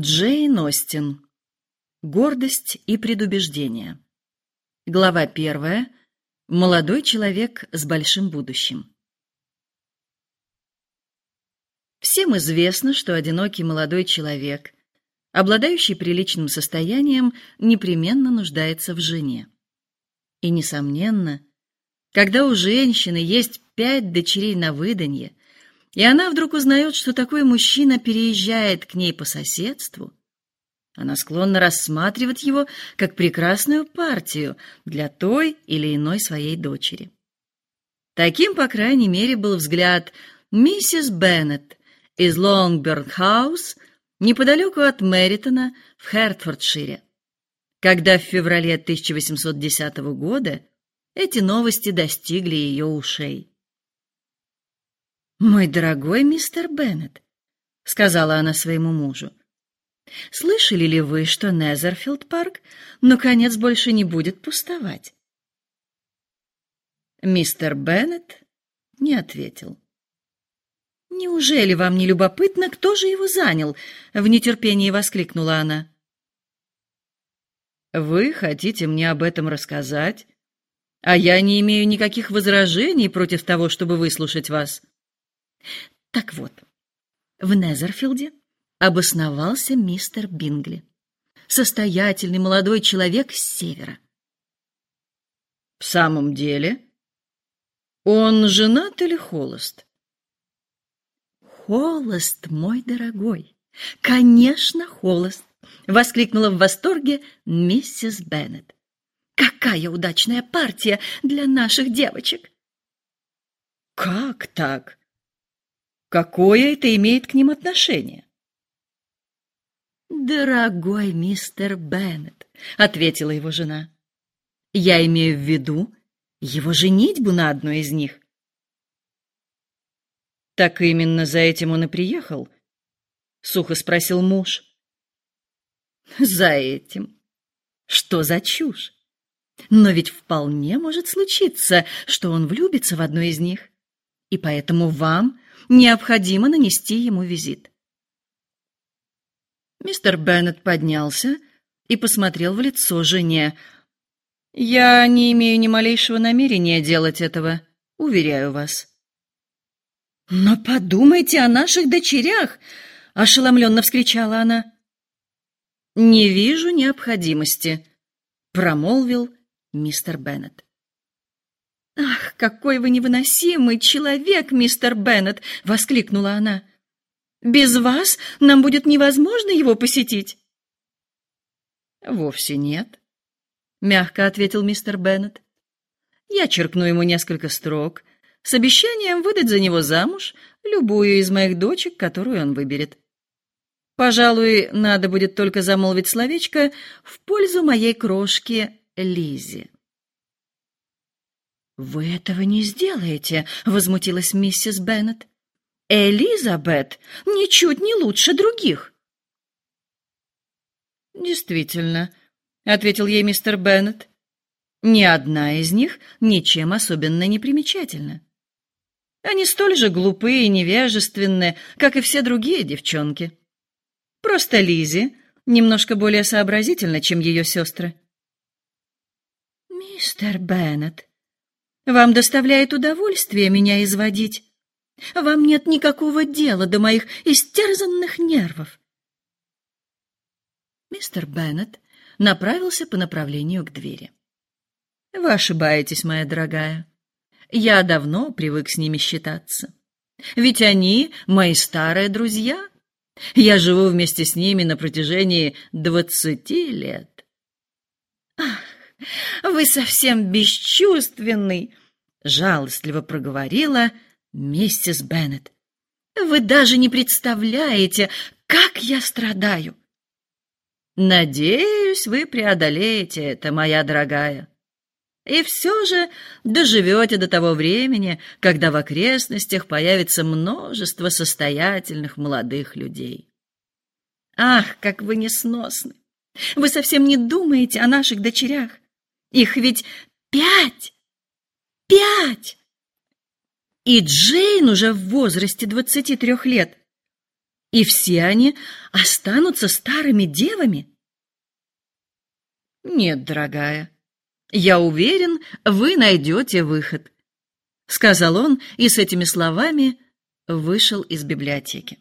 Джейн Остин. Гордость и предубеждение. Глава первая. Молодой человек с большим будущим. Всем известно, что одинокий молодой человек, обладающий приличным состоянием, непременно нуждается в жене. И несомненно, когда у женщины есть пять дочерей на выданье, и она вдруг узнает, что такой мужчина переезжает к ней по соседству, она склонна рассматривать его как прекрасную партию для той или иной своей дочери. Таким, по крайней мере, был взгляд миссис Беннет из Лонгберн-хаус неподалеку от Мэритона в Хертфордшире, когда в феврале 1810 года эти новости достигли ее ушей. «Мой дорогой мистер Беннет», — сказала она своему мужу, — «слышали ли вы, что Незерфилд-парк наконец больше не будет пустовать?» Мистер Беннет не ответил. «Неужели вам не любопытно, кто же его занял?» — в нетерпении воскликнула она. «Вы хотите мне об этом рассказать, а я не имею никаких возражений против того, чтобы выслушать вас». Так вот, в Незерфилде обосновался мистер Бингли, состоятельный молодой человек с севера. В самом деле, он женат или холост? Холост, мой дорогой. Конечно, холост, воскликнула в восторге миссис Беннет. Какая удачная партия для наших девочек. Как так? Какое это имеет к ним отношение? Дорогой мистер Беннет, ответила его жена. Я имею в виду его женитьбу на одной из них. Так именно за этим он и приехал, сухо спросил муж. За этим. Что за чушь? Но ведь вполне может случиться, что он влюбится в одну из них. И поэтому вам необходимо нанести ему визит. Мистер Беннет поднялся и посмотрел в лицо жене. Я не имею ни малейшего намерения делать этого, уверяю вас. Но подумайте о наших дочерях, ошеломленно вскричала она. Не вижу необходимости, промолвил мистер Беннет. «Ах, какой вы невыносимый человек, мистер Беннет!» — воскликнула она. «Без вас нам будет невозможно его посетить». «Вовсе нет», — мягко ответил мистер Беннет. «Я черкну ему несколько строк с обещанием выдать за него замуж любую из моих дочек, которую он выберет. Пожалуй, надо будет только замолвить словечко в пользу моей крошки Лизи. Вы этого не сделаете, возмутилась миссис Беннет. Элизабет ничуть не лучше других. Действительно, ответил ей мистер Беннет. Ни одна из них ничем особенно не примечательна. Они столь же глупые и невежественны, как и все другие девчонки. Просто Лизи немножко более сообразительна, чем ее сестры. Мистер Беннет, вам доставляет удовольствие меня изводить. Вам нет никакого дела до моих истерзанных нервов. Мистер Беннет направился по направлению к двери. Вы ошибаетесь, моя дорогая. Я давно привык с ними считаться. Ведь они мои старые друзья. Я живу вместе с ними на протяжении двадцати лет. Вы совсем бесчувственный, жалостливо проговорила миссис Беннет. Вы даже не представляете, как я страдаю. Надеюсь, вы преодолеете это, моя дорогая. И все же доживете до того времени, когда в окрестностях появится множество состоятельных молодых людей. Ах, как вы несносны! Вы совсем не думаете о наших дочерях. Их ведь пять! Пять! И Джейн уже в возрасте двадцати трех лет. И все они останутся старыми девами? Нет, дорогая, я уверен, вы найдете выход, сказал он и с этими словами вышел из библиотеки.